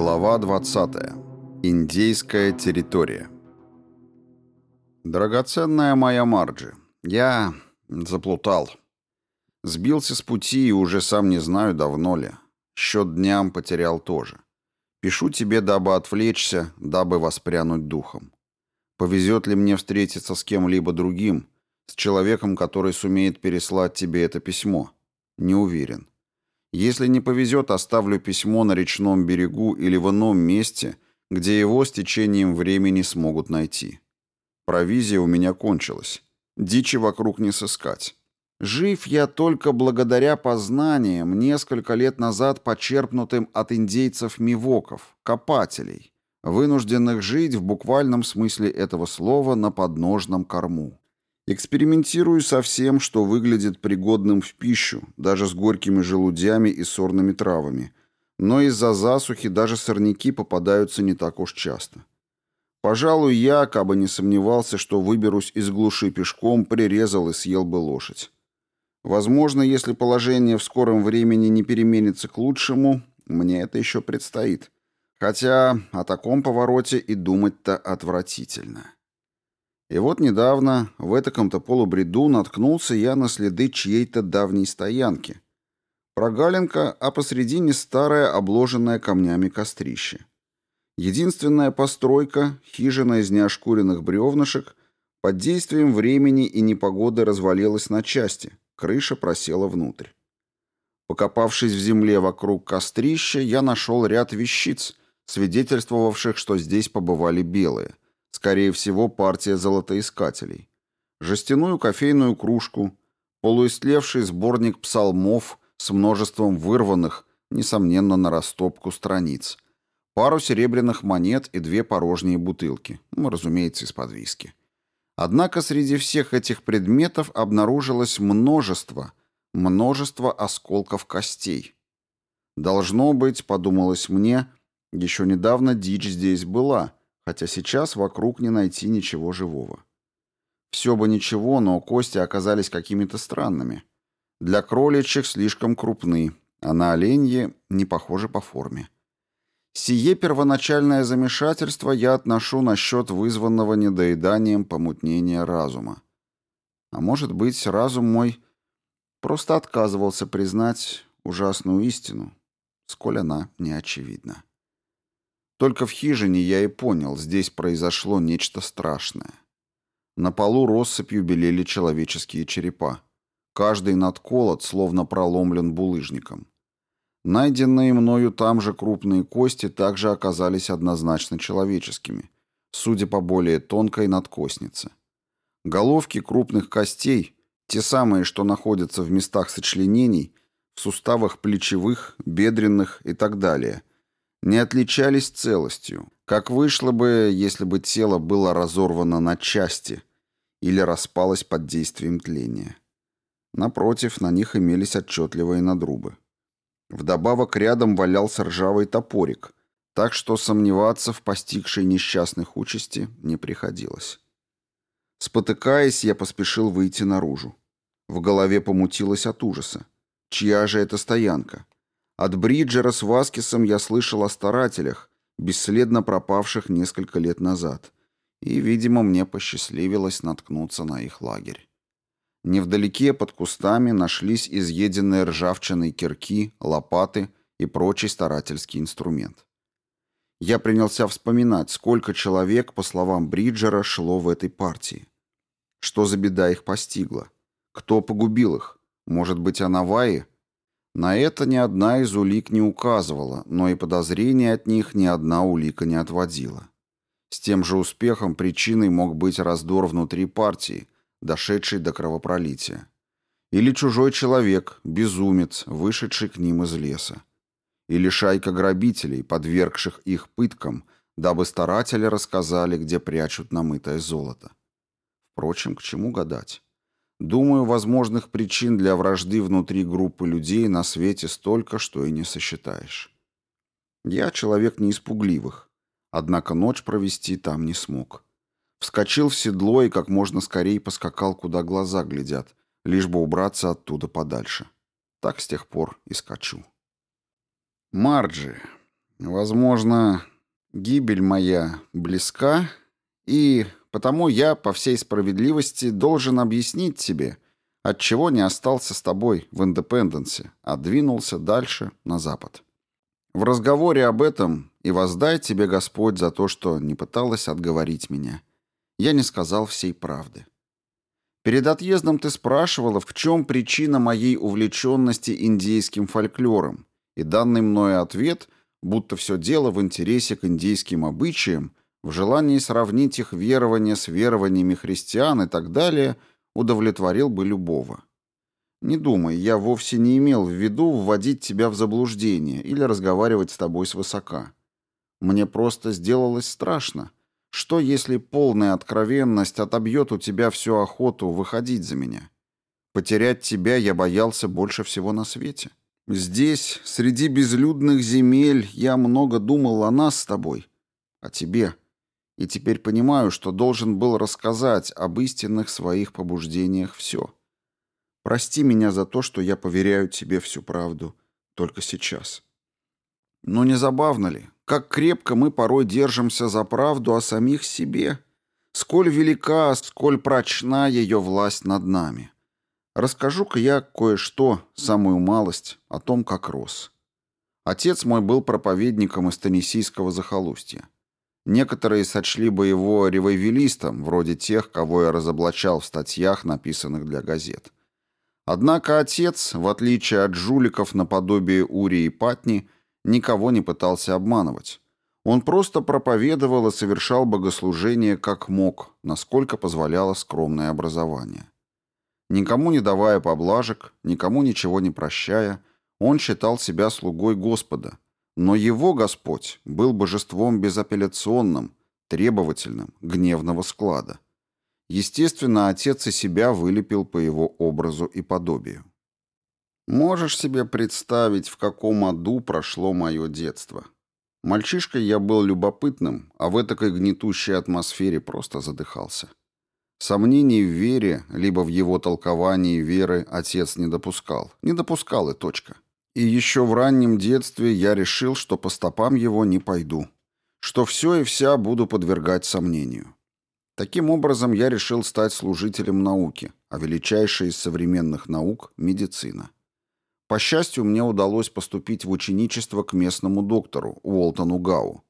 Глава 20. Индейская территория. Драгоценная моя Марджи, я заплутал. Сбился с пути и уже сам не знаю, давно ли. Счет дням потерял тоже. Пишу тебе, дабы отвлечься, дабы воспрянуть духом. Повезет ли мне встретиться с кем-либо другим, с человеком, который сумеет переслать тебе это письмо? Не уверен. Если не повезет, оставлю письмо на речном берегу или в ином месте, где его с течением времени смогут найти. Провизия у меня кончилась. Дичи вокруг не сыскать. Жив я только благодаря познаниям, несколько лет назад почерпнутым от индейцев-мивоков, копателей, вынужденных жить в буквальном смысле этого слова на подножном корму. Экспериментирую со всем, что выглядит пригодным в пищу, даже с горькими желудями и сорными травами. Но из-за засухи даже сорняки попадаются не так уж часто. Пожалуй, я, кабы не сомневался, что выберусь из глуши пешком, прирезал и съел бы лошадь. Возможно, если положение в скором времени не переменится к лучшему, мне это еще предстоит. Хотя о таком повороте и думать-то отвратительно. И вот недавно в этаком-то полубреду наткнулся я на следы чьей-то давней стоянки. Прогалинка, а посредине старое обложенное камнями кострище. Единственная постройка, хижина из неошкуренных бревнышек, под действием времени и непогоды развалилась на части, крыша просела внутрь. Покопавшись в земле вокруг кострища, я нашел ряд вещиц, свидетельствовавших, что здесь побывали белые – Скорее всего, партия золотоискателей. Жестяную кофейную кружку, полуистлевший сборник псалмов с множеством вырванных, несомненно, на растопку страниц, пару серебряных монет и две порожние бутылки, ну, разумеется, из-под виски. Однако среди всех этих предметов обнаружилось множество, множество осколков костей. Должно быть, подумалось мне, еще недавно дичь здесь была — хотя сейчас вокруг не найти ничего живого. Все бы ничего, но кости оказались какими-то странными. Для кроличьих слишком крупны, а на оленье не похожи по форме. Сие первоначальное замешательство я отношу на счет вызванного недоеданием помутнения разума. А может быть, разум мой просто отказывался признать ужасную истину, сколь она не очевидна. Только в хижине я и понял, здесь произошло нечто страшное. На полу россыпью белели человеческие черепа. Каждый надколот словно проломлен булыжником. Найденные мною там же крупные кости также оказались однозначно человеческими, судя по более тонкой надкостнице. Головки крупных костей, те самые, что находятся в местах сочленений, в суставах плечевых, бедренных и так далее – не отличались целостью, как вышло бы, если бы тело было разорвано на части или распалось под действием тления. Напротив, на них имелись отчетливые надрубы. Вдобавок рядом валялся ржавый топорик, так что сомневаться в постигшей несчастных участи не приходилось. Спотыкаясь, я поспешил выйти наружу. В голове помутилось от ужаса. Чья же это стоянка? От Бриджера с Васкисом я слышал о старателях, бесследно пропавших несколько лет назад, и, видимо, мне посчастливилось наткнуться на их лагерь. Невдалеке под кустами нашлись изъеденные ржавчиной кирки, лопаты и прочий старательский инструмент. Я принялся вспоминать, сколько человек, по словам Бриджера, шло в этой партии. Что за беда их постигла? Кто погубил их? Может быть, Анаваи? На это ни одна из улик не указывала, но и подозрения от них ни одна улика не отводила. С тем же успехом причиной мог быть раздор внутри партии, дошедший до кровопролития. Или чужой человек, безумец, вышедший к ним из леса. Или шайка грабителей, подвергших их пыткам, дабы старатели рассказали, где прячут намытое золото. Впрочем, к чему гадать? Думаю, возможных причин для вражды внутри группы людей на свете столько, что и не сосчитаешь. Я человек не испугливых, однако ночь провести там не смог. Вскочил в седло и как можно скорее поскакал, куда глаза глядят, лишь бы убраться оттуда подальше. Так с тех пор и скачу. Марджи. Возможно, гибель моя близка, и потому я, по всей справедливости, должен объяснить тебе, отчего не остался с тобой в Индепенденсе, а двинулся дальше на запад. В разговоре об этом и воздай тебе Господь за то, что не пыталась отговорить меня. Я не сказал всей правды. Перед отъездом ты спрашивала, в чем причина моей увлеченности индейским фольклором, и данный мною ответ, будто все дело в интересе к индейским обычаям, в желании сравнить их верования с верованиями христиан и так далее, удовлетворил бы любого. Не думай, я вовсе не имел в виду вводить тебя в заблуждение или разговаривать с тобой свысока. Мне просто сделалось страшно. Что, если полная откровенность отобьет у тебя всю охоту выходить за меня? Потерять тебя я боялся больше всего на свете. Здесь, среди безлюдных земель, я много думал о нас с тобой, о тебе. И теперь понимаю, что должен был рассказать об истинных своих побуждениях все. Прости меня за то, что я поверяю тебе всю правду только сейчас. Но не забавно ли, как крепко мы порой держимся за правду о самих себе? Сколь велика, сколь прочна ее власть над нами. Расскажу-ка я кое-что, самую малость, о том, как рос. Отец мой был проповедником из Теннессийского захолустья. Некоторые сочли бы его ревайвелистом, вроде тех, кого я разоблачал в статьях, написанных для газет. Однако отец, в отличие от жуликов наподобие Ури и Патни, никого не пытался обманывать. Он просто проповедовал и совершал богослужение как мог, насколько позволяло скромное образование. Никому не давая поблажек, никому ничего не прощая, он считал себя слугой Господа, но его Господь был божеством безапелляционным, требовательным, гневного склада. Естественно, отец и себя вылепил по его образу и подобию. Можешь себе представить, в каком аду прошло мое детство. Мальчишкой я был любопытным, а в этой гнетущей атмосфере просто задыхался. Сомнений в вере, либо в его толковании веры отец не допускал. Не допускал и точка. И еще в раннем детстве я решил, что по стопам его не пойду. Что все и вся буду подвергать сомнению. Таким образом, я решил стать служителем науки, а величайшая из современных наук – медицина. По счастью, мне удалось поступить в ученичество к местному доктору, Уолтону Гау.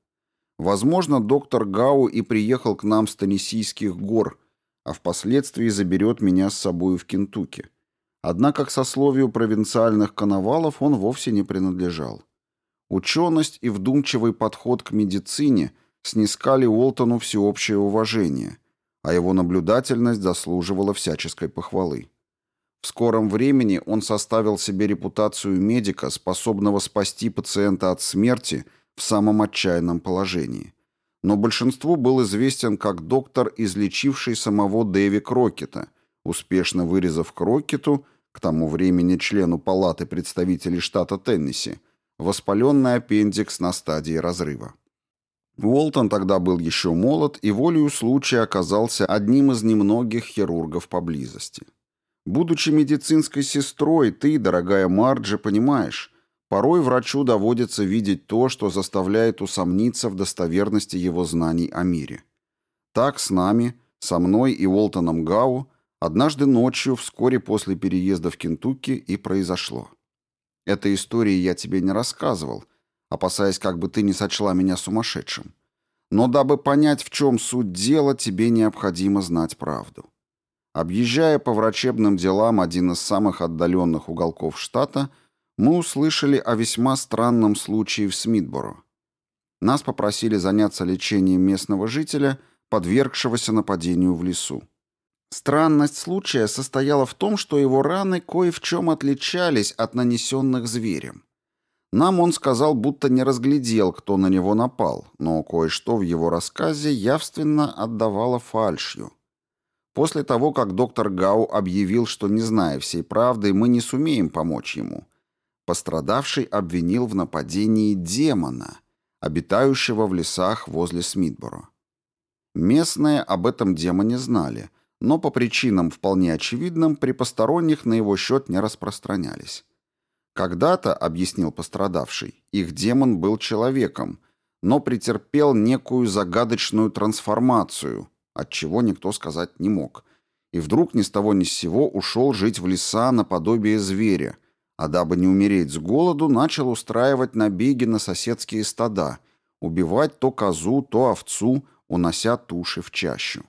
Возможно, доктор Гау и приехал к нам с Теннессийских гор, а впоследствии заберет меня с собой в Кентукки. Однако к сословию провинциальных коновалов он вовсе не принадлежал. Ученость и вдумчивый подход к медицине – снискали Уолтону всеобщее уважение, а его наблюдательность заслуживала всяческой похвалы. В скором времени он составил себе репутацию медика, способного спасти пациента от смерти в самом отчаянном положении. Но большинству был известен как доктор, излечивший самого Дэви Крокета, успешно вырезав Крокету, к тому времени члену Палаты представителей штата Теннесси, воспаленный аппендикс на стадии разрыва. Уолтон тогда был еще молод и волею случая оказался одним из немногих хирургов поблизости. Будучи медицинской сестрой, ты, дорогая Марджи, понимаешь, порой врачу доводится видеть то, что заставляет усомниться в достоверности его знаний о мире. Так с нами, со мной и Уолтоном Гау, однажды ночью, вскоре после переезда в Кентукки, и произошло. Этой истории я тебе не рассказывал – опасаясь, как бы ты не сочла меня сумасшедшим. Но дабы понять, в чем суть дела, тебе необходимо знать правду. Объезжая по врачебным делам один из самых отдаленных уголков штата, мы услышали о весьма странном случае в Смитборо. Нас попросили заняться лечением местного жителя, подвергшегося нападению в лесу. Странность случая состояла в том, что его раны кое в чем отличались от нанесенных зверем. Нам он сказал, будто не разглядел, кто на него напал, но кое-что в его рассказе явственно отдавало фальшью. После того, как доктор Гау объявил, что, не зная всей правды, мы не сумеем помочь ему, пострадавший обвинил в нападении демона, обитающего в лесах возле Смитборо. Местные об этом демоне знали, но по причинам вполне очевидным при посторонних на его счет не распространялись. Когда-то, объяснил пострадавший, их демон был человеком, но претерпел некую загадочную трансформацию, от чего никто сказать не мог. И вдруг ни с того ни с сего ушел жить в леса наподобие зверя, а дабы не умереть с голоду, начал устраивать набеги на соседские стада, убивать то козу, то овцу, унося туши в чащу.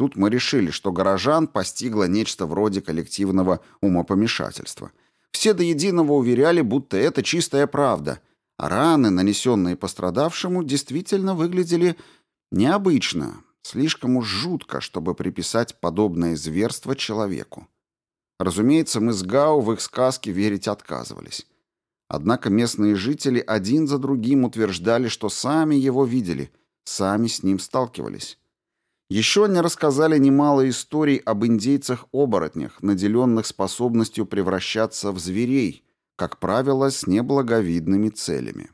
Тут мы решили, что горожан постигло нечто вроде коллективного умопомешательства. Все до единого уверяли, будто это чистая правда, а раны, нанесенные пострадавшему, действительно выглядели необычно, слишком уж жутко, чтобы приписать подобное зверство человеку. Разумеется, мы с Гау в их сказки верить отказывались. Однако местные жители один за другим утверждали, что сами его видели, сами с ним сталкивались. Еще они рассказали немало историй об индейцах-оборотнях, наделенных способностью превращаться в зверей, как правило, с неблаговидными целями.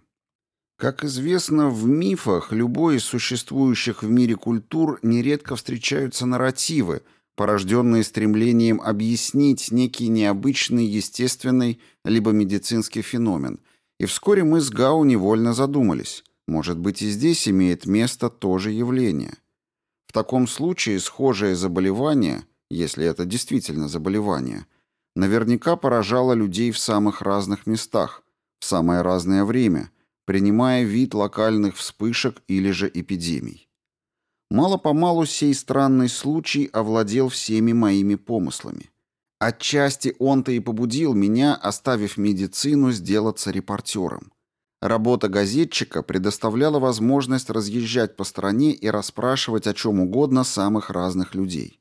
Как известно, в мифах любой из существующих в мире культур нередко встречаются нарративы, порожденные стремлением объяснить некий необычный естественный либо медицинский феномен. И вскоре мы с Гау невольно задумались, может быть и здесь имеет место то же явление – таком случае схожее заболевание, если это действительно заболевание, наверняка поражало людей в самых разных местах, в самое разное время, принимая вид локальных вспышек или же эпидемий. Мало-помалу сей странный случай овладел всеми моими помыслами. Отчасти он-то и побудил меня, оставив медицину, сделаться репортером. Работа газетчика предоставляла возможность разъезжать по стране и расспрашивать о чем угодно самых разных людей.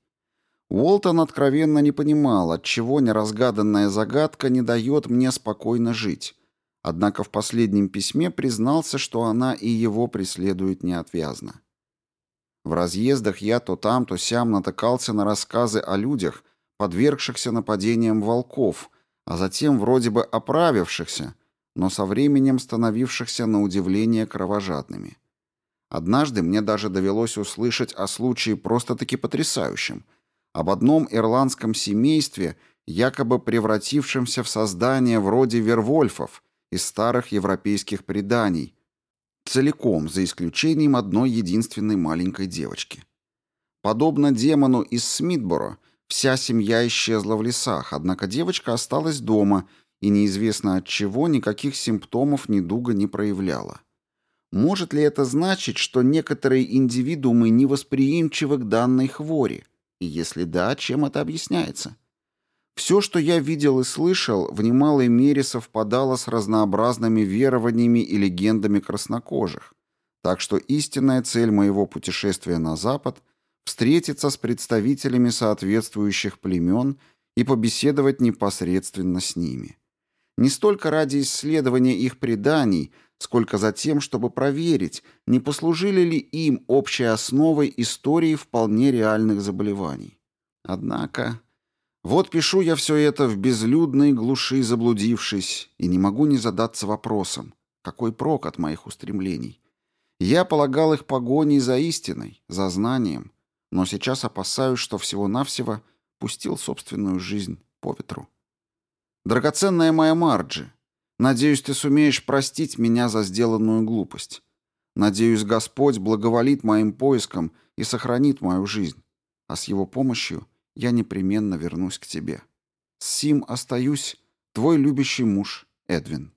Уолтон откровенно не понимал, отчего неразгаданная загадка не дает мне спокойно жить, однако в последнем письме признался, что она и его преследует неотвязно. В разъездах я то там, то сям натыкался на рассказы о людях, подвергшихся нападениям волков, а затем вроде бы оправившихся, но со временем становившихся на удивление кровожадными. Однажды мне даже довелось услышать о случае просто-таки потрясающем, об одном ирландском семействе, якобы превратившемся в создание вроде вервольфов из старых европейских преданий, целиком, за исключением одной единственной маленькой девочки. Подобно демону из Смитборо, вся семья исчезла в лесах, однако девочка осталась дома – и неизвестно от чего никаких симптомов недуга не проявляла. Может ли это значить, что некоторые индивидуумы невосприимчивы к данной хвори? И если да, чем это объясняется? Все, что я видел и слышал, в немалой мере совпадало с разнообразными верованиями и легендами краснокожих. Так что истинная цель моего путешествия на Запад – встретиться с представителями соответствующих племен и побеседовать непосредственно с ними не столько ради исследования их преданий, сколько за тем, чтобы проверить, не послужили ли им общей основой истории вполне реальных заболеваний. Однако, вот пишу я все это в безлюдной глуши заблудившись, и не могу не задаться вопросом, какой прок от моих устремлений. Я полагал их погоней за истиной, за знанием, но сейчас опасаюсь, что всего-навсего пустил собственную жизнь по ветру. Драгоценная моя Марджи, надеюсь, ты сумеешь простить меня за сделанную глупость. Надеюсь, Господь благоволит моим поискам и сохранит мою жизнь, а с его помощью я непременно вернусь к тебе. С сим остаюсь, твой любящий муж Эдвин.